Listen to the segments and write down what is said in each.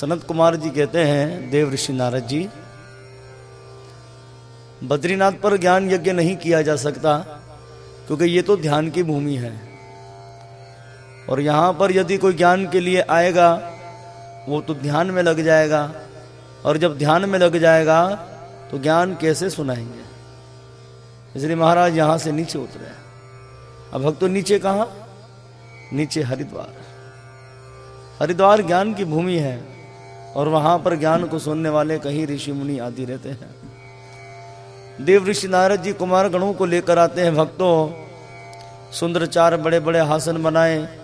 सनत कुमार जी कहते हैं, देव ऋषि नारद जी, बद्रीनाथ पर ज्ञान यज्ञ नहीं किया जा सकता, क्योंकि ये तो ध्यान की भूमि है। और यहाँ पर यदि कोई ज्ञान के लिए आएगा, वो तो ध्यान में लग जाएगा, और जब ध्यान में लग जाएगा तो ज्ञान कैसे सुनाएँगे? इसलिए महाराज यहाँ से नीचे उतरे अब भक्त तो नीचे कहा? नीचे हरिद्वार। हरिद्वार ज्ञान की भूमि है। और वहाँ पर ज्ञान को सुनने वाले कहीं ऋषि मुनि आदि रहते हैं। देव ऋषि नारद जी कुमार गणों को लेकर आते हैं भक्तों। सुंदर चार बड़े बड़े हासन बनाए।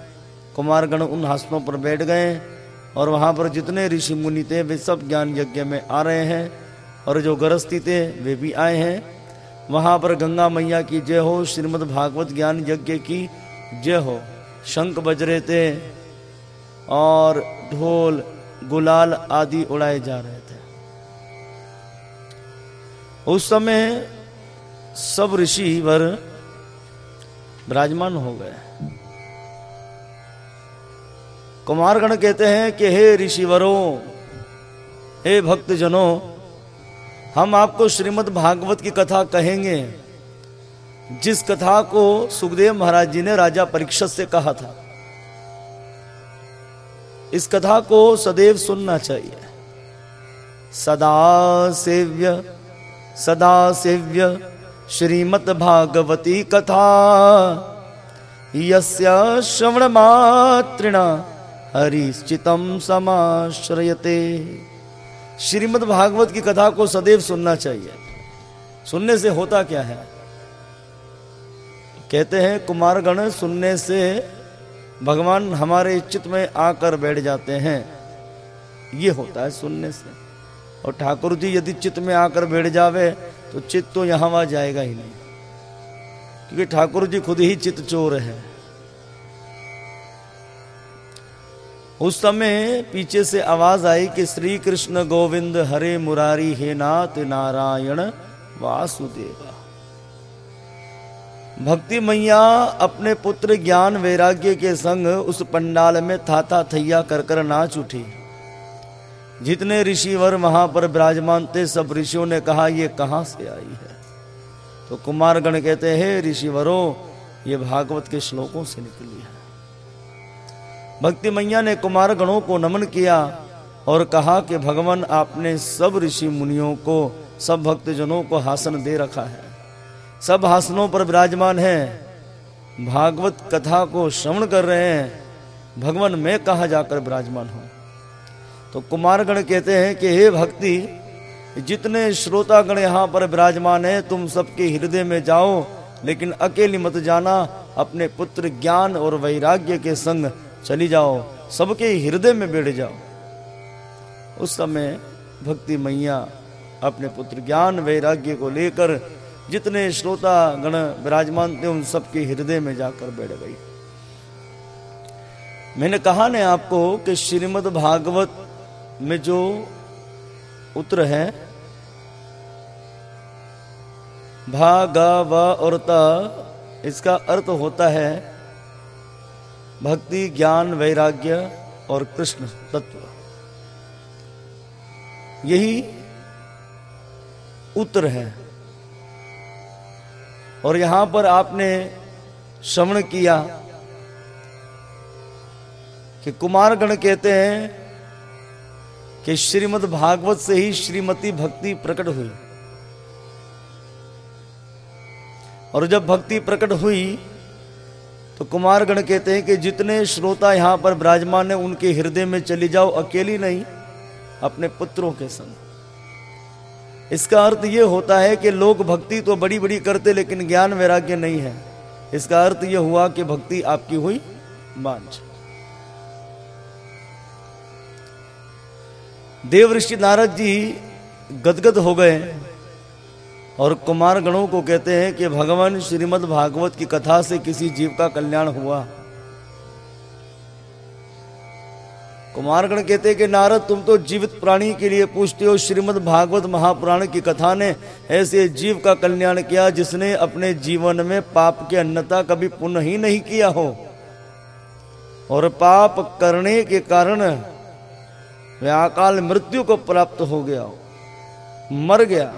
कुमार गण उन हासनों पर बैठ गए और वहाँ पर जितने ऋषि मुनि थे, वे सब ज्ञान यज्ञ में आ रहे हैं और जो गृहस्थी थे, वे भी आए हैं। वहाँ पर गंगा मैया की जय हो, श्रीमद् भागवत ज्ञान यज्ञ की जय हो। शंख बजरे थे और ढोल गुलाल आदि उड़ाए जा रहे थे। उस समय सब ऋषि वर विराजमान हो गए। कुमारगण कहते हैं कि हे ऋषिवरों, हे भक्तजनों, हम आपको श्रीमद् भागवत की कथा कहेंगे। जिस कथा को सुखदेव महाराज जी ने राजा परीक्षित से कहा था। इस कथा को सदैव सुनना चाहिए। सदा सेव्य सदा सेव्य, श्रीमद् भागवती कथा। श्रवण मात्रिणा हरिश्चितम समाश्रयते। श्रीमद् भागवत की कथा को सदैव सुनना चाहिए। सुनने से होता क्या है? कहते हैं, कुमारगण सुनने से भगवान हमारे चित्त में आकर बैठ जाते हैं। ये होता है सुनने से। और ठाकुर जी यदि चित्त में आकर बैठ जावे तो चित्त तो यहाँ वहाँ जाएगा ही नहीं। क्योंकि ठाकुर जी खुद ही चित्त चोर है। उस समय पीछे से आवाज़ आई कि श्री कृष्ण गोविंद हरे मुरारी, हे नाथ नारायण वासुदेवा। भक्ति मैया अपने पुत्र ज्ञान वैराग्य के संग उस पंडाल में थाथा थैया कर कर नाच उठी। जितने ऋषिवर वहाँ पर विराजमान थे, सब ऋषियों ने कहा, ये कहाँ से आई है? तो कुमारगण कहते हैं ऋषिवरों, ये भागवत के श्लोकों से निकली है। भक्ति मैया ने कुमार गणों को नमन किया और कहा कि, भगवान, आपने सब ऋषि मुनियों को, सब भक्तजनों को हासन दे रखा है। सब हासनों पर विराजमान है। भागवत कथा को श्रवण कर रहे हैं। भगवान मैं कहा जाकर विराजमान हूँ? तो कुमारगण कहते हैं कि, हे भक्ति, जितने श्रोतागण यहाँ पर विराजमान है, तुम सबके हृदय में जाओ, लेकिन अकेली मत जाना, अपने पुत्र ज्ञान और वैराग्य के संग चली जाओ, सबके हृदय में बैठ जाओ। उस समय भक्ति मैया अपने पुत्र ज्ञान, वैराग्य को लेकर जितने श्रोता गण विराजमान थे, उन सबके हृदय में जाकर बैठ गई। मैंने कहा ने आपको कि श्रीमद् भागवत में जो उत्तर है, भागा व और इसका अर्थ होता है भक्ति, ज्ञान, वैराग्य और कृष्ण तत्व। यही उत्तर है। और यहाँ पर आपने श्रवण किया कि कुमारगण कहते हैं कि श्रीमद् भागवत से ही श्रीमती भक्ति प्रकट हुई। और जब भक्ति प्रकट हुई तो कुमारगण कहते हैं कि जितने श्रोता यहाँ पर विराजमान है, उनके हृदय में चली जाओ, अकेली नहीं, अपने पुत्रों के संग। इसका अर्थ यह होता है कि लोग भक्ति तो बड़ी बड़ी करते, लेकिन ज्ञान वैराग्य नहीं है। इसका अर्थ यह हुआ कि भक्ति आपकी हुई बांझ देव ऋषि नारद जी गदगद हो गए और कुमार गणों को कहते हैं कि भगवान श्रीमद् भागवत की कथा से किसी जीव का कल्याण हुआ। कुमारगण कहते कि नारद, तुम तो जीवित प्राणी के लिए पूछते हो। श्रीमद् भागवत महापुराण की कथा ने ऐसे जीव का कल्याण किया जिसने अपने जीवन में पाप के अन्नता कभी पुण्य ही नहीं किया हो। और पाप करने के कारण वह अकाल मृत्यु को प्राप्त हो गया हो मर गया।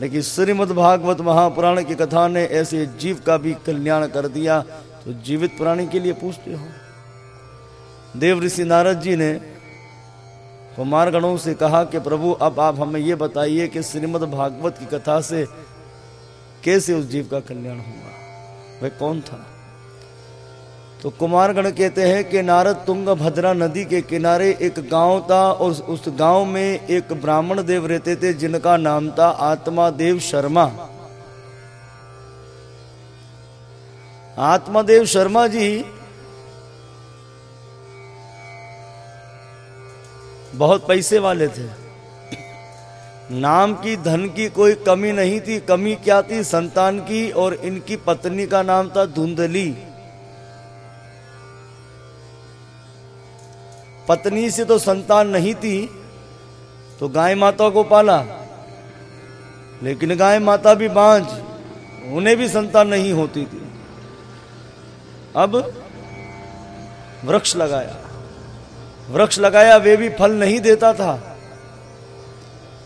लेकिन श्रीमद भागवत महापुराण की कथा ने ऐसे जीव का भी कल्याण कर दिया तो जीवित प्राणी के लिए पूछते हो। देव ऋषि नारद जी ने कुमार गणों से कहा कि प्रभु, अब आप हमें यह बताइए कि श्रीमद भागवत की कथा से कैसे उस जीव का कल्याण होगा वह कौन था? तो कुमारगण कहते हैं कि नारद तुंग भद्रा नदी के किनारे एक गाँव था और उस गाँव में एक ब्राह्मण देव रहते थे, जिनका नाम था आत्मा देव शर्मा। आत्मादेव शर्मा जी बहुत पैसे वाले थे। नाम की, धन की कोई कमी नहीं थी। कमी क्या थी? संतान की और इनकी पत्नी का नाम था धुंधली। पत्नी से तो संतान नहीं थी तो गाय माता को पाला। लेकिन गाय माता भी बांझ, उन्हें भी संतान नहीं होती थी। अब वृक्ष लगाया। वृक्ष लगाया, वे भी फल नहीं देता था।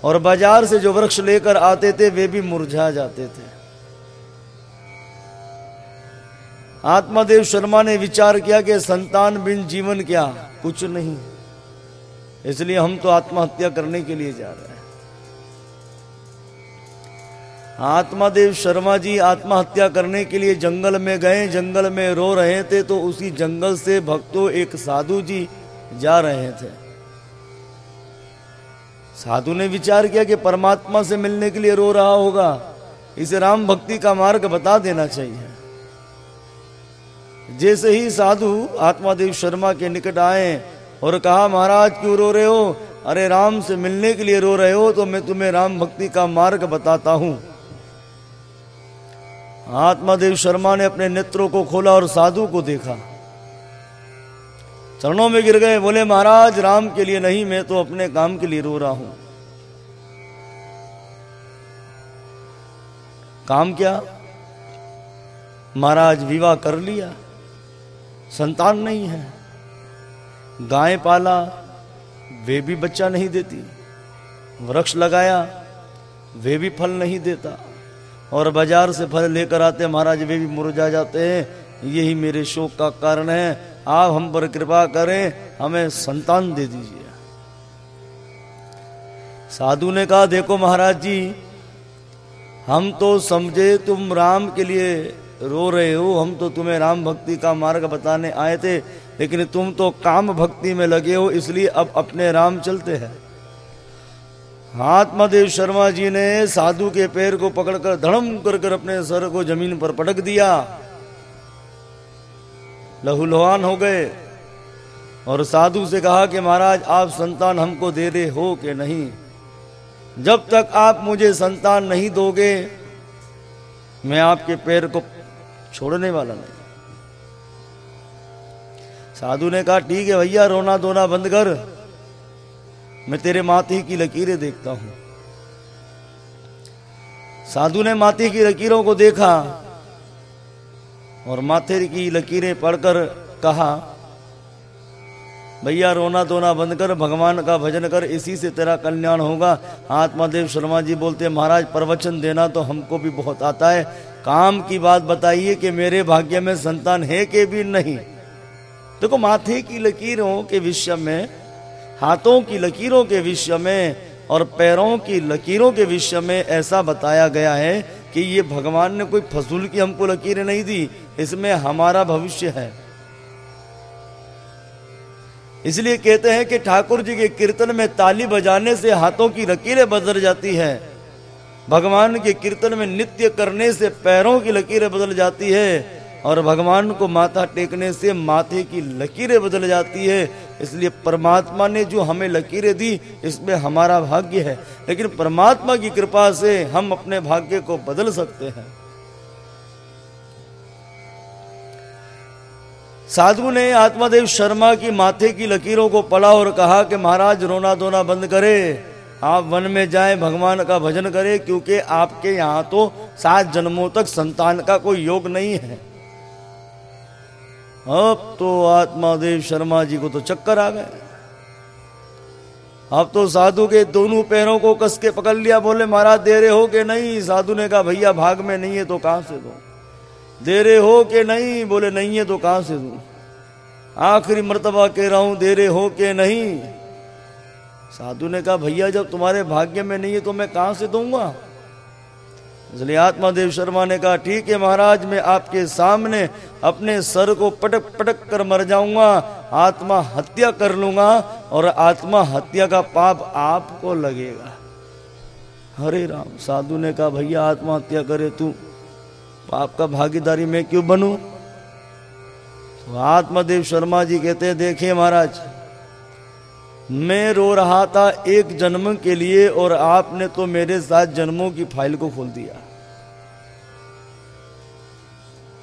और बाज़ार से जो वृक्ष लेकर आते थे, वे भी मुरझा जाते थे। आत्मादेव शर्मा ने विचार किया कि संतान बिन जीवन क्या? कुछ नहीं। इसलिए हम तो आत्महत्या करने के लिए जा रहे हैं। आत्मादेव शर्मा जी आत्महत्या करने के लिए जंगल में गए, जंगल में रो रहे थे तो उसी जंगल से भक्तों एक साधु जी जा रहे थे। साधु ने विचार किया कि परमात्मा से मिलने के लिए रो रहा होगा। इसे राम भक्ति का मार्ग बता देना चाहिए। जैसे ही साधु आत्मादेव शर्मा के निकट आए और कहा, महाराज, क्यों रो रहे हो? अरे, राम से मिलने के लिए रो रहे हो तो मैं तुम्हें राम भक्ति का मार्ग बताता हूँ। आत्मादेव शर्मा ने अपने नेत्रों को खोला और साधु को देखा। चरणों में गिर गए, बोले, महाराज, राम के लिए नहीं, मैं तो अपने काम के लिए रो रहा हूँ। काम क्या? महाराज, विवाह कर लिया। संतान नहीं है। गाय पाला, वे भी बच्चा नहीं देती। वृक्ष लगाया, वे भी फल नहीं देता। और बाज़ार से फल लेकर आते, महाराज, वे भी मुरझा जाते हैं। यही मेरे शोक का कारण है। आप हम पर कृपा करें, हमें संतान दे दीजिए। साधु ने कहा, देखो महाराज जी, हम तो समझे तुम राम के लिए रो रहे हो, हम तो तुम्हें राम भक्ति का मार्ग बताने आए थे, लेकिन तुम तो काम भक्ति में लगे हो, इसलिए अब अपने राम चलते हैं। आत्मादेव शर्मा जी ने साधु के पैर को पकड़कर धड़म कर कर अपने सर को ज़मीन पर पटक दिया। लहूलुहान हो गए। और साधु से कहा कि महाराज, आप संतान हमको दे रहे हो कि नहीं? जब तक आप मुझे संतान नहीं दोगे, मैं आपके पैर को छोड़ने वाला नहीं। साधु ने कहा, ठीक है भैया, रोना धोना बंद कर। मैं तेरे माथे की लकीरें देखता हूँ। साधु ने माथे की लकीरों को देखा। और माथे की लकीरें पढ़कर कहा, भैया, रोना धोना बंद कर, भगवान का भजन कर, इसी से तेरा कल्याण होगा। आत्मादेव शर्मा जी बोलते, महाराज, प्रवचन देना तो हमको भी बहुत आता है। काम की बात बताइए कि मेरे भाग्य में संतान है कि भी नहीं? देखो तो माथे की लकीरों के विषय में, हाथों की लकीरों के विषय में और पैरों की लकीरों के विषय में ऐसा बताया गया है कि ये भगवान ने कोई फसूल की हमको लकीरें नहीं दी, इसमें हमारा भविष्य है। इसलिए कहते हैं कि ठाकुर जी के कीर्तन में ताली बजाने से हाथों की लकीरें बदल जाती है। भगवान के कीर्तन में नित्य करने से पैरों की लकीरें बदल जाती है। और भगवान को माथा टेकने से माथे की लकीरें बदल जाती है। इसलिए परमात्मा ने जो हमें लकीरें दी, इसमें हमारा भाग्य है। लेकिन परमात्मा की कृपा से हम अपने भाग्य को बदल सकते हैं। साधु ने आत्मादेव शर्मा की माथे की लकीरों को पढ़ा और कहा कि महाराज, रोना धोना बंद करे। आप वन में जाएँ, भगवान का भजन करें, क्योंकि आपके यहाँ तो सात जन्मों तक संतान का कोई योग नहीं है। अब तो आत्मादेव शर्मा जी को तो चक्कर आ गए। अब तो साधु के दोनों पैरों को कस के पकड़ लिया, बोले, महाराज दे रहे हो के नहीं? साधु ने कहा, भैया, भाग में नहीं है तो कहाँ से दो? दे रहे हो के नहीं? बोले, नहीं है तो कहाँ से दू? आखिरी मर्तबा कह रहा हूँ दे रहे हो के नहीं? साधु ने कहा, भैया, जब तुम्हारे भाग्य में नहीं है तो मैं कहाँ से दूँगा? इसलिए आत्मादेव शर्मा ने कहा, ठीक है महाराज, मैं आपके सामने अपने सर को पटक पटक कर मर जाऊँगा, आत्मा हत्या कर लूँगा और आत्मा हत्या का पाप आपको लगेगा। हरे राम, साधु ने कहा, भैया आत्महत्या करे तू, पाप का भागीदारी मैं क्यों बनू? तो आत्मदेव शर्मा जी कहते देखिए महाराज मैं रो रहा था एक जन्म के लिए और आपने तो मेरे साथ जन्मों की फ़ाइल को खोल दिया।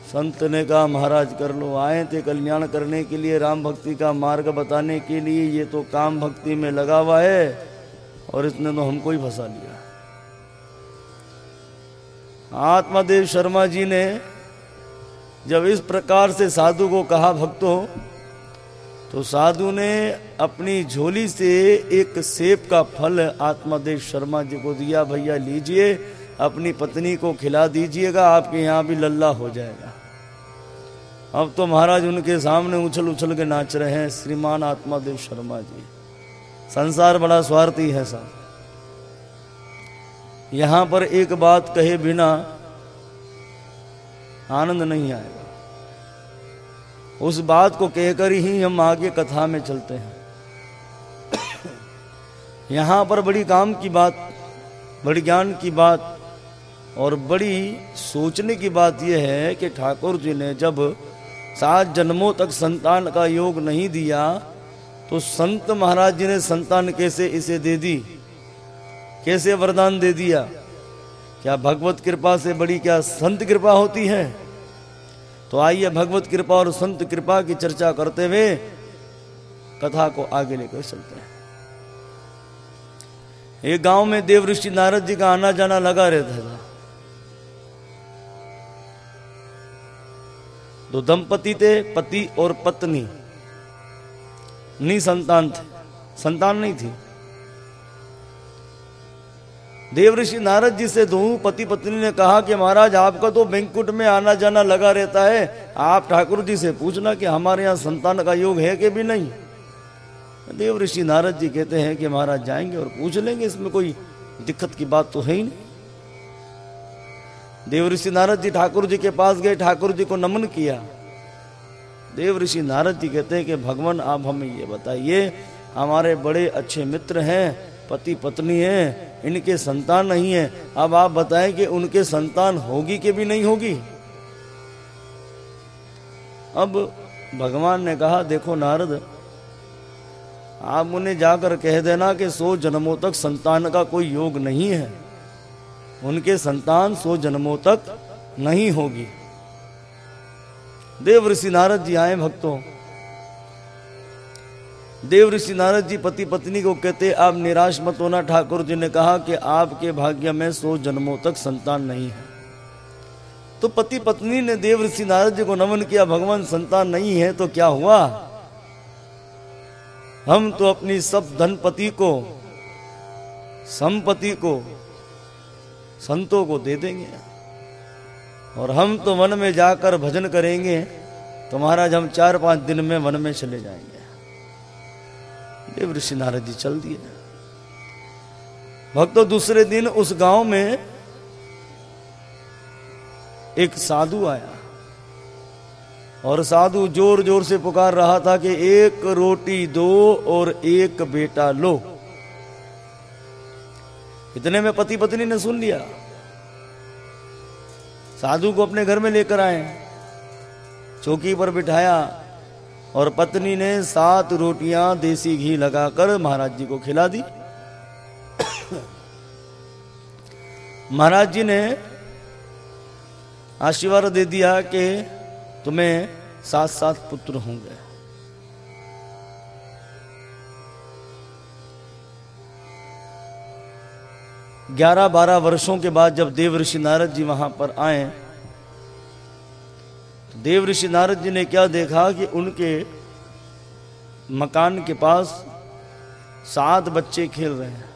संत ने कहा, महाराज, कर लो। आए थे कल्याण करने के लिए, राम भक्ति का मार्ग बताने के लिए। ये तो काम भक्ति में लगा हुआ है और इसने तो हमको ही फंसा लिया। आत्मादेव शर्मा जी ने जब इस प्रकार से साधु को कहा, भक्तों तो साधु ने अपनी झोली से एक सेब का फल आत्मादेव शर्मा जी को दिया, भैया, लीजिए, अपनी पत्नी को खिला दीजिएगा, आपके यहाँ भी लल्ला हो जाएगा। अब तो महाराज उनके सामने उछल उछल के नाच रहे हैं, श्रीमान आत्मादेव शर्मा जी। संसार बड़ा स्वार्थी है साहब। यहाँ पर एक बात कहे बिना आनंद नहीं आएगा। उस बात को कहकर ही हम आगे कथा में चलते हैं। यहाँ पर बड़ी काम की बात, बड़ी ज्ञान की बात और बड़ी सोचने की बात यह है कि ठाकुर जी ने जब सात जन्मों तक संतान का योग नहीं दिया तो संत महाराज जी ने संतान कैसे इसे दे दी? कैसे वरदान दे दिया? क्या भगवत कृपा से बड़ी क्या संत कृपा होती है? तो आइए भगवत कृपा और संत कृपा की चर्चा करते हुए कथा को आगे लेकर चलते हैं। एक गाँव में देव ऋषि नारद जी का आना जाना लगा रहता था। दो दंपति थे, पति और पत्नी। नहीं संतान थे। संतान नहीं थी। देव ऋषि नारद जी से दो पति पत्नी ने कहा कि महाराज, आपका तो बैंकुट में आना जाना लगा रहता है। आप ठाकुर जी से पूछना कि हमारे यहाँ संतान का योग है कि भी नहीं? देव ऋषि नारद जी कहते हैं कि महाराज, जाएँगे और पूछ लेंगे, इसमें कोई दिक्कत की बात तो है ही नहीं। देव ऋषि नारद जी ठाकुर जी के पास गए, ठाकुर जी को नमन किया। देव ऋषि नारद जी कहते हैं कि भगवान, आप हमें ये बताइए, हमारे बड़े अच्छे मित्र हैं, पति पत्नी हैं इनके संतान नहीं है। अब आप बताएँ कि उनके संतान होगी कि भी नहीं होगी? अब भगवान ने कहा, देखो नारद, आप उन्हें जाकर कह देना कि सौ जन्मों तक संतान का कोई योग नहीं है। उनके संतान सौ जन्मों तक नहीं होगी। देव ऋषि नारद जी आए, भक्तों। देव ऋषि नारद जी पति पत्नी को कहते, आप निराश मत होना, ठाकुर जी ने कहा कि आपके भाग्य में सौ जन्मों तक संतान नहीं है। तो पति पत्नी ने देव ऋषि नारद जी को नमन किया, भगवान, संतान नहीं है तो क्या हुआ? हम तो अपनी सब धनपति को, संपत्ति को, संतों को दे देंगे और हम तो वन में जाकर भजन करेंगे। तो महाराज हम चार पाँच दिन में वन में चले जाएँगे। देव ऋषि नारद जी चल दिए। भक्तों दूसरे दिन उस गाँव में एक साधु आया। और साधु ज़ोर ज़ोर से पुकार रहा था कि एक रोटी दो और एक बेटा लो। इतने में पति पत्नी ने सुन लिया। साधु को अपने घर में लेकर आए। चौकी पर बिठाया। और पत्नी ने सात रोटियाँ देसी घी लगाकर महाराज जी को खिला दी। महाराज जी ने आशीर्वाद दे दिया कि तुम्हें सात सात पुत्र होंगे। ग्यारह बारह वर्षों के बाद जब देव ऋषि नारद जी वहाँ पर आए देव ऋषि नारद जी ने क्या देखा कि उनके मकान के पास सात बच्चे खेल रहे हैं।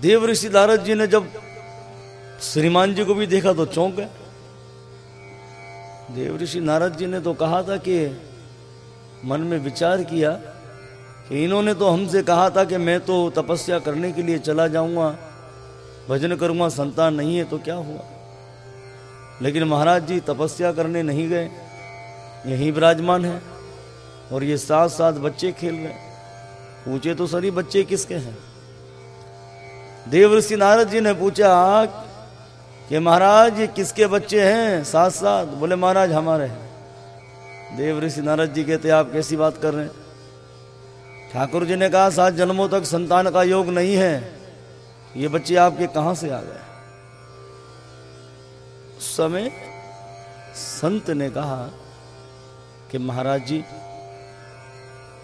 देव ऋषि नारद जी ने जब श्रीमान जी को भी देखा तो चौंक गए। देव ऋषि नारद जी ने तो कहा था कि मन में विचार किया कि इन्होंने तो हमसे कहा था कि मैं तो तपस्या करने के लिए चला जाऊँगा, भजन करूँगा, संतान नहीं है तो क्या हुआ? लेकिन महाराज जी, तपस्या करने नहीं गए। यहीं विराजमान है और ये साथ सात बच्चे खेल रहे पूछे तो सभी बच्चे किसके हैं? देव ऋषि नारद जी ने पूछा, कि महाराज, ये किसके बच्चे हैं? साथ साथ बोले, महाराज, हमारे हैं। देव ऋषि नारद जी कहते, आप कैसी बात कर रहे हैं? ठाकुर जी ने कहा, सात जन्मों तक संतान का योग नहीं है। ये बच्चे आपके कहाँ से आ गए? समय संत ने कहा कि महाराज जी,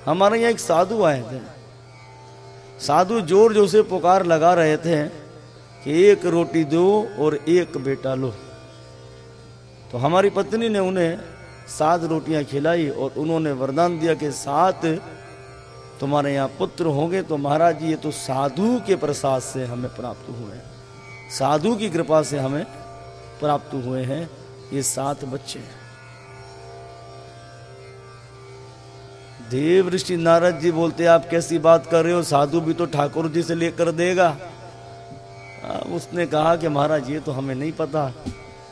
हमारे यहाँ एक साधु आए थे। साधु ज़ोर ज़ोर से पुकार लगा रहे थे कि एक रोटी दो और एक बेटा लो। तो हमारी पत्नी ने उन्हें सात रोटियाँ खिलाई और उन्होंने वरदान दिया कि सात तुम्हारे यहाँ पुत्र होंगे। तो महाराज जी, ये तो साधु के प्रसाद से हमें प्राप्त हुए साधु की कृपा से हमें प्राप्त हुए हैं ये सात बच्चे देव ऋषि नारद जी बोलते आप कैसी बात कर रहे हो? साधु भी तो ठाकुर जी से लेकर देगा। आ, उसने कहा कि महाराज ये तो हमें नहीं पता।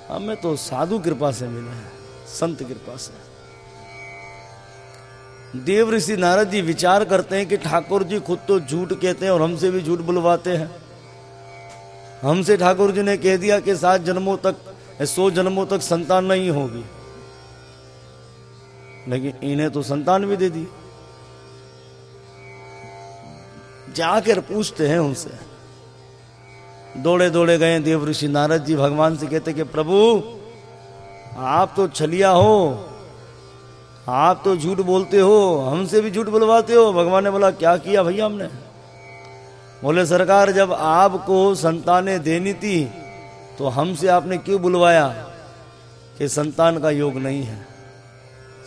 हमें तो साधु कृपा से मिले हैं संत कृपा से। देव ऋषि नारद जी विचार करते हैं कि ठाकुर जी खुद तो झूठ कहते हैं और हमसे भी झूठ बुलवाते हैं। हमसे ठाकुर जी ने कह दिया कि सात जन्मों तक, सौ जन्मों तक संतान नहीं होगी। लेकिन इन्हें तो संतान भी दे दी। जाकर पूछते हैं उनसे। दौड़े दौड़े गए देव ऋषि नारद जी, भगवान से कहते कि प्रभु, आप तो छलिया हो, आप तो झूठ बोलते हो, हमसे भी झूठ बुलवाते हो। भगवान ने बोला, क्या किया भैया हमने? बोले, सरकार, जब आपको संतानें देनी थी तो हमसे आपने क्यों बुलवाया कि संतान का योग नहीं है?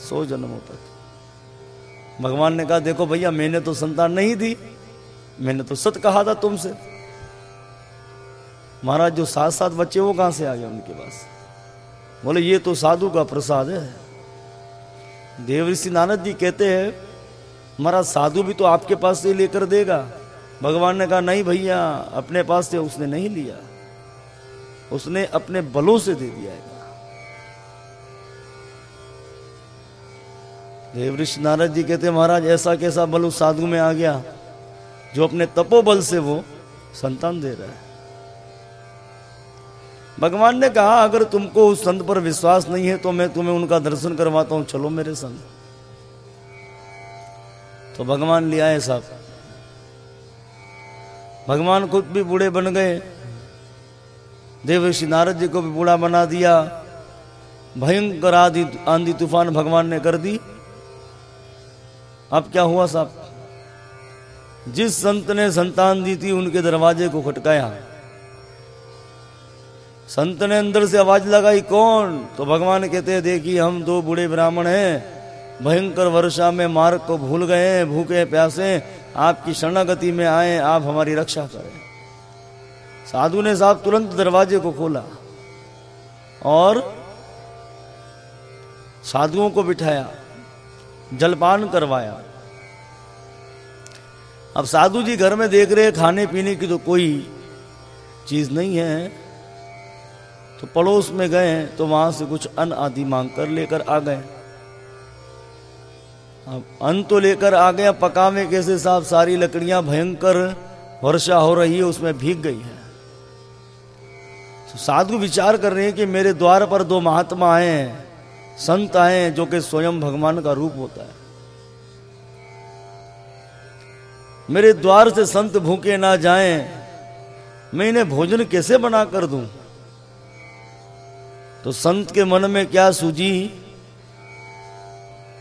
सौ जन्मों तक। भगवान ने कहा, देखो भैया, मैंने तो संतान नहीं दी, मैंने तो सत कहा था तुमसे। महाराज, जो सात सात बच्चे वो कहाँ से आ गए उनके पास? बोले, ये तो साधु का प्रसाद है। देव ऋषि नानद जी कहते हैं, महाराज, साधु भी तो आपके पास से लेकर देगा। भगवान ने कहा, नहीं भैया, अपने पास से उसने नहीं लिया। उसने अपने बलों से दे दिया है। देव ऋषि नारद जी कहते, महाराज, ऐसा कैसा बल उस साधु में आ गया, जो अपने तपोबल से वो संतान दे रहा है? भगवान ने कहा, अगर तुमको उस संत पर विश्वास नहीं है तो मैं तुम्हें उनका दर्शन करवाता हूँ। चलो मेरे संग। तो भगवान ले आए साहब। भगवान खुद भी बूढ़े बन गए। देव ऋषि नारद जी को भी बूढ़ा बना दिया। भयंकर आदि आंधी तूफ़ान भगवान ने कर दी। अब क्या हुआ साहब? जिस संत ने संतान दी थी, उनके दरवाजे को खटकाया। संत ने अंदर से आवाज़ लगाई, कौन? तो भगवान कहते देखिए, हम दो बूढ़े ब्राह्मण हैं। भयंकर वर्षा में मार्ग को भूल गए भूखे प्यासे आपकी शरणागति में आए, आप हमारी रक्षा करें। साधु ने साहब तुरंत दरवाजे को खोला और साधुओं को बिठाया, जलपान करवाया। अब साधु जी घर में देख रहे खाने पीने की तो कोई चीज़ नहीं है। तो पड़ोस में गए तो वहाँ से कुछ अन्न आदि मांग कर लेकर आ गए। अब अन्न तो लेकर आ गया पका में कैसे साहब सारी लकड़ियाँ भयंकर वर्षा हो रही है, उसमें भीग गई है। तो साधु विचार कर रहे हैं कि मेरे द्वार पर दो महात्मा आए हैं, संत आए हैं, जो कि स्वयं भगवान का रूप होता है। मेरे द्वार से संत भूखे ना जाएँ, मैं इन्हें भोजन कैसे बना कर दूँ? तो संत के मन में क्या सूझी?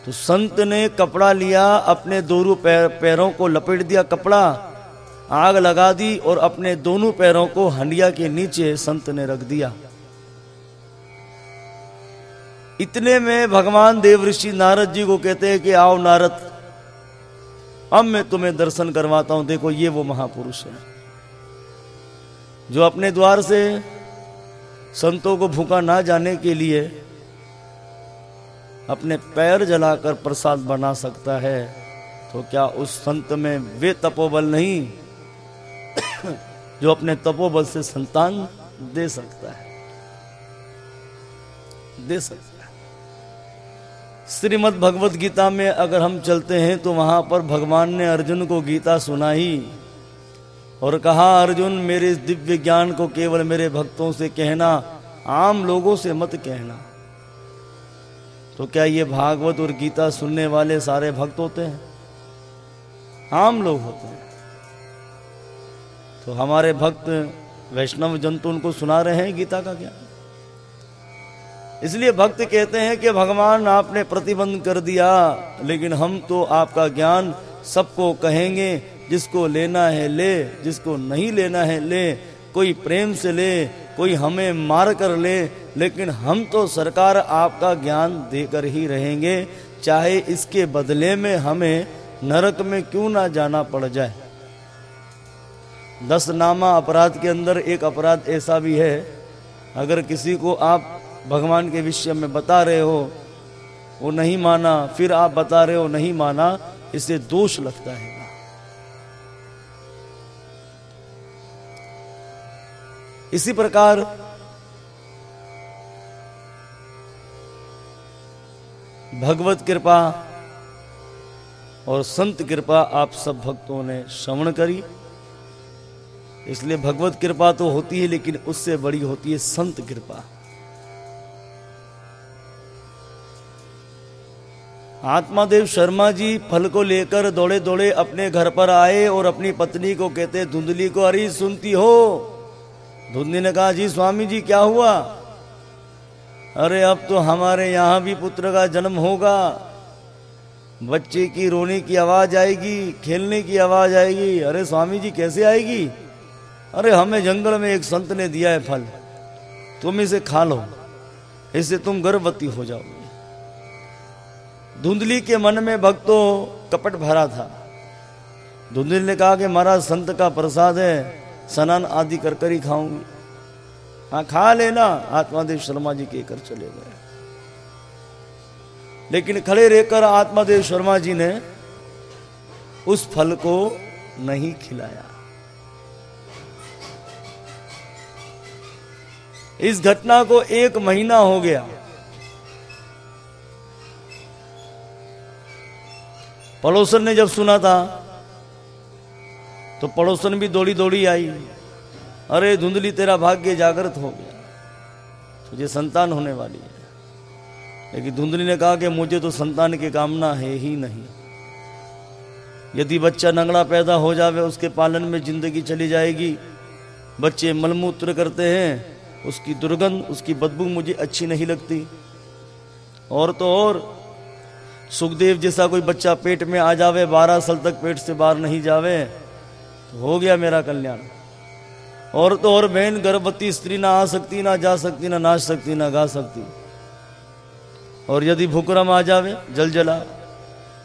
तो संत ने कपड़ा लिया अपने दोनों पैर, पैरों को लपेट दिया कपड़ा आग लगा दी और अपने दोनों पैरों को हंडिया के नीचे संत ने रख दिया। इतने में भगवान देव ऋषि नारद जी को कहते हैं कि आओ नारद अब मैं तुम्हें दर्शन करवाता हूँ। देखो ये वो महापुरुष है जो अपने द्वार से संतों को भूखा ना जाने के लिए अपने पैर जलाकर प्रसाद बना सकता है तो क्या उस संत में वे तपोबल नहीं जो अपने तपोबल से संतान दे सकता है? दे सकता है। श्रीमद भगवत गीता में अगर हम चलते हैं तो वहाँ पर भगवान ने अर्जुन को गीता सुनाई और कहा, अर्जुन, मेरे दिव्य ज्ञान को केवल मेरे भक्तों से कहना, आम लोगों से मत कहना। तो क्या ये भागवत और गीता सुनने वाले सारे भक्त होते हैं? आम लोग होते हैं। तो हमारे भक्त वैष्णव जंतु उनको सुना रहे हैं गीता का ज्ञान? इसलिए भक्त कहते हैं कि भगवान आपने प्रतिबंध कर दिया, लेकिन हम तो आपका ज्ञान सबको कहेंगे, जिसको लेना है ले, जिसको नहीं लेना है ले। कोई प्रेम से ले, कोई हमें मार कर ले, लेकिन हम तो सरकार आपका ज्ञान देकर ही रहेंगे। चाहे इसके बदले में हमें नरक में क्यों ना जाना पड़ जाए। दस नामा अपराध के अंदर एक अपराध ऐसा भी है, अगर किसी को आप भगवान के विषय में बता रहे हो, वो नहीं माना, फिर आप बता रहे हो नहीं माना, इसे दोष लगता है। इसी प्रकार भगवत कृपा और संत कृपा आप सब भक्तों ने श्रवण करी। इसलिए भगवत कृपा तो होती है, लेकिन उससे बड़ी होती है संत कृपा। आत्मादेव शर्मा जी फल को लेकर दौड़े दौड़े अपने घर पर आए और अपनी पत्नी को कहते, धुंधली को अरे सुनती हो। धुंधली ने कहा, जी स्वामी जी, क्या हुआ? अरे, अब तो हमारे यहाँ भी पुत्र का जन्म होगा। बच्चे की रोने की आवाज़ आएगी, खेलने की आवाज़ आएगी। अरे, स्वामी जी, कैसे आएगी? अरे, हमें जंगल में एक संत ने दिया है फल। तुम इसे खा लो। इससे तुम गर्भवती हो जाओगे। धुंधली के मन में भक्तों कपट भरा था। धुंधली ने कहा कि, महाराज, संत का प्रसाद है। स्नान आदि कर कर ही खाऊँगी। हाँ खा लेना आत्मादेव शर्मा जी के कर चले गए। लेकिन खड़े रहकर आत्मादेव शर्मा जी ने उस फल को नहीं खिलाया। इस घटना को एक महीना हो गया। पड़ोसन ने जब सुना था तो पड़ोसन भी दौड़ी दौड़ी आई। अरे धुंधली, तेरा भाग्य जागृत हो गया। तुझे संतान होने वाली है। लेकिन धुंधली ने कहा कि मुझे तो संतान की कामना है ही नहीं। यदि बच्चा नंगड़ा पैदा हो जावे, उसके पालन में ज़िंदगी चली जाएगी। बच्चे मलमूत्र करते हैं, उसकी दुर्गंध, उसकी बदबू मुझे अच्छी नहीं लगती। और तो और, सुखदेव जैसा कोई बच्चा पेट में आ जावे, बारह साल तक पेट से बाहर नहीं जावे तो हो गया मेरा कल्याण। और तो और बहन गर्भवती स्त्री ना आ सकती, ना जा सकती, ना नाच सकती, ना गा सकती। और यदि भूकरम आ जावे, जल जला।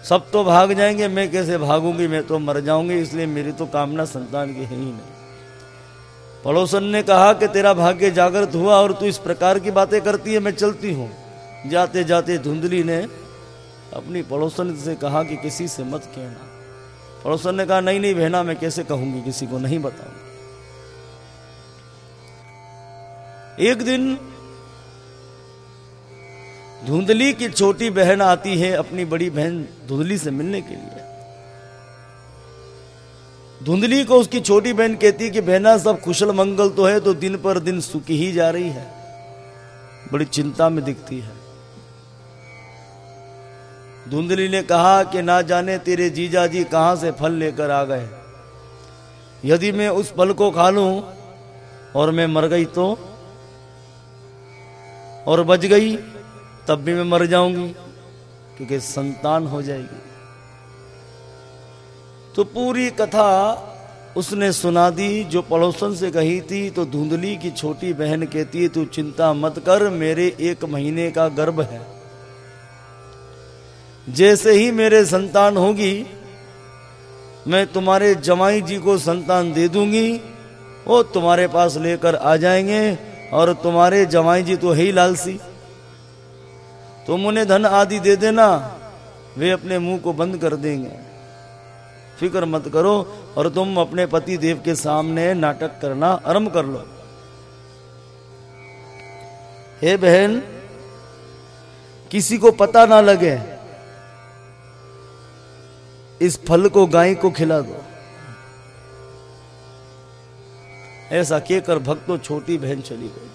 सब तो भाग जाएँगे, मैं कैसे भागूँगी? मैं तो मर जाऊँगी, इसलिए मेरी तो कामना संतान की है ही नहीं। पड़ोसन ने कहा कि तेरा भाग्य जागृत हुआ और तू इस प्रकार की बातें करती है, मैं चलती हूँ। जाते जाते धुंधली ने अपनी पड़ोसन से कहा कि किसी से मत कहना। पड़ोसन ने कहा, नहीं नहीं बहना, मैं कैसे कहूँगी किसी को? नहीं बताऊँगी एक दिन धुंधली की छोटी बहन आती है अपनी बड़ी बहन धुंधली से मिलने के लिए। धुंधली को उसकी छोटी बहन कहती है कि, बहना, सब कुशल मंगल तो है तो दिन पर दिन सुखी ही जा रही है, बड़ी चिंता में दिखती है। धुंधली ने कहा कि ना जाने तेरे जीजा जी कहाँ से फल लेकर आ गए। यदि मैं उस फल को खा लूँ और मैं मर गई तो और बच गई, तब भी मैं मर जाऊँगी, क्योंकि संतान हो जाएगी। तो पूरी कथा उसने सुना दी, जो पड़ोसन से कही थी तो धुंधली की छोटी बहन कहती है, तू चिंता मत कर, मेरे एक महीने का गर्भ है। जैसे ही मेरे संतान होगी, मैं तुम्हारे जमाई जी को संतान दे दूँगी। वो तुम्हारे पास लेकर आ जाएँगे और तुम्हारे जमाई जी तो है ही लालसी। तुम उन्हें धन आदि दे देना, वे अपने मुँह को बंद कर देंगे। फ़िक्र मत करो और तुम अपने पति देव के सामने नाटक करना आरंभ कर लो। हे बहन, किसी को पता ना लगे इस फल को गाय को खिला दो। ऐसा कहकर भक्तों छोटी बहन चली गई।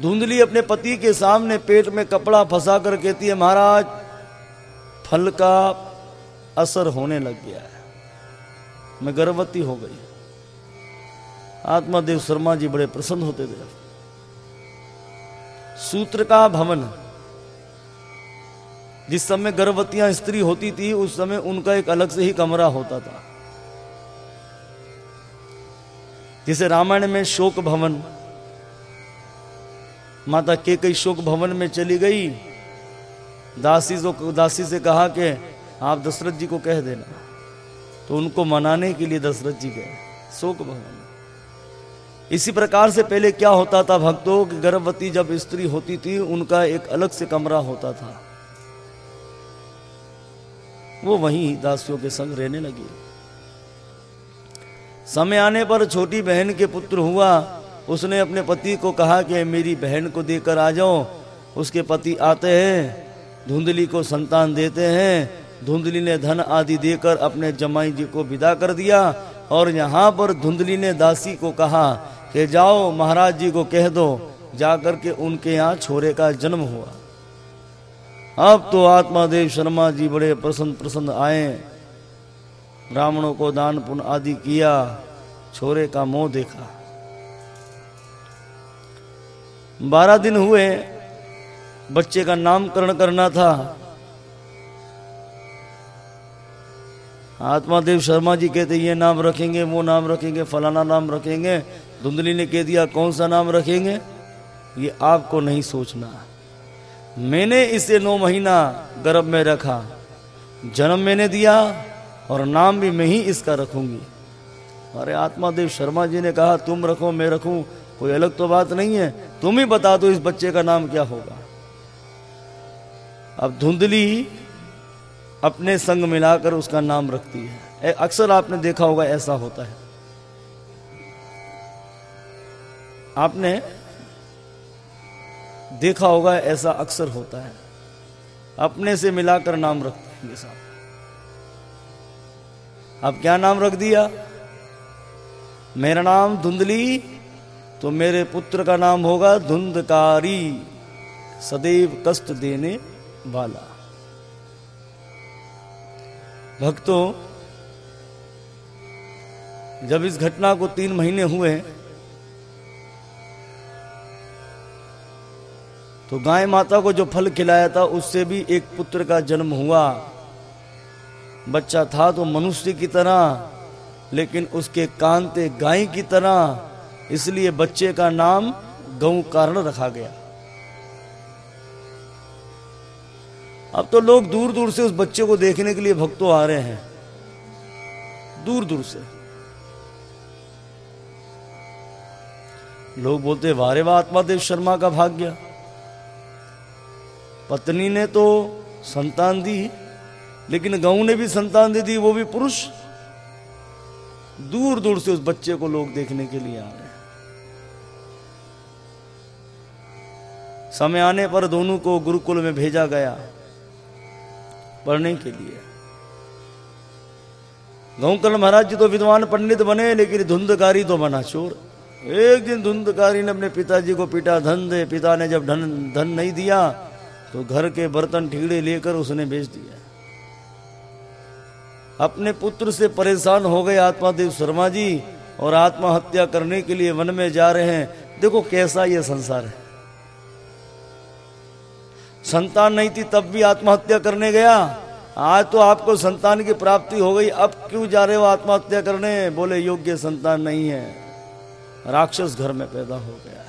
धुंधली अपने पति के सामने पेट में कपड़ा फंसा कर कहती है, महाराज, फल का असर होने लग गया है। मैं गर्भवती हो गई आत्मादेव शर्मा जी बड़े प्रसन्न होते थे। सूत्र का भवन जिस समय गर्भवतियाँ स्त्री होती थी, उस समय उनका एक अलग से ही कमरा होता था। जिसे रामायण में शोक भवन, माता के कई शोक भवन में चली गई। दासी जो, दासी से कहा कि आप दशरथ जी को कह देना। तो उनको मनाने के लिए दशरथ जी गए, शोक भवन। इसी प्रकार से पहले क्या होता था भक्तों, की गर्भवती जब स्त्री होती थी, उनका एक अलग से कमरा होता था। वो वहीं दासियों के संग रहने लगी। समय आने पर छोटी बहन के पुत्र हुआ। उसने अपने पति को कहा कि मेरी बहन को देकर आ जाओ। उसके पति आते हैं, धुंधली को संतान देते हैं। धुंधली ने धन आदि देकर अपने जमाई जी को विदा कर दिया और यहाँ पर धुंधली ने दासी को कहा कि जाओ, महाराज जी को कह दो, जाकर के उनके यहाँ छोरे का जन्म हुआ। अब तो आत्मादेव शर्मा जी बड़े प्रसन्न प्रसन्न आए। ब्राह्मणों को दान पुण्य आदि किया, छोरे का मोह देखा। बारह दिन हुए, बच्चे का नामकरण करना था। आत्मादेव शर्मा जी कहते, ये नाम रखेंगे, वो नाम रखेंगे, फलाना नाम रखेंगे, धुंधली ने कह दिया, कौन सा नाम रखेंगे? ये आपको नहीं सोचना। मैंने इसे नौ महीना गर्भ में रखा। जन्म मैंने दिया और नाम भी मैं ही इसका रखूँगी। अरे आत्मादेव शर्मा जी ने कहा, तुम रखो, मैं रखूँ, कोई अलग तो बात नहीं है। तुम ही बता दो इस बच्चे का नाम क्या होगा। अब धुंधली अपने संग मिलाकर उसका नाम रखती है। अक्सर आपने देखा होगा ऐसा होता है। आपने देखा होगा ऐसा अक्सर होता है। अपने से मिलाकर नाम रखते हैं साहब। अब क्या नाम रख दिया? मेरा नाम धुंधली तो मेरे पुत्र का नाम होगा धुंधकारी, सदैव कष्ट देने वाला। भक्तों, जब इस घटना को तीन महीने हुए तो गाय माता को जो फल खिलाया था, उससे भी एक पुत्र का जन्म हुआ। बच्चा था तो मनुष्य की तरह, लेकिन उसके कान थे गाय की तरह, इसलिए बच्चे का नाम गऊ कारण रखा गया। अब तो लोग दूर दूर से उस बच्चे को देखने के लिए भक्तों आ रहे हैं। दूर दूर से। लोग बोलते वारे वाह आत्मादेव शर्मा का भाग्य। पत्नी ने तो संतान दी, लेकिन गऊ ने भी संतान दे दी, वो भी पुरुष। दूर दूर से उस बच्चे को लोग देखने के लिए आ रहे समय आने पर दोनों को गुरुकुल में भेजा गया पढ़ने के लिए। गौकर्ण महाराज जी तो विद्वान पंडित बने, लेकिन धुंधकारी तो बना चोर। एक दिन धुंधकारी ने अपने पिताजी को पिटा धन दे। पिता ने जब धन धन नहीं दिया तो घर के बर्तन ठीड़े लेकर उसने बेच दिया। अपने पुत्र से परेशान हो गए आत्मादेव शर्मा जी और आत्महत्या करने के लिए वन में जा रहे हैं। देखो कैसा यह संसार है। संतान नहीं थी, तब भी आत्महत्या करने गया। आज तो आपको संतान की प्राप्ति हो गई। अब क्यों जा रहे हो आत्महत्या करने? बोले, योग्य संतान नहीं है। राक्षस घर में पैदा हो गया।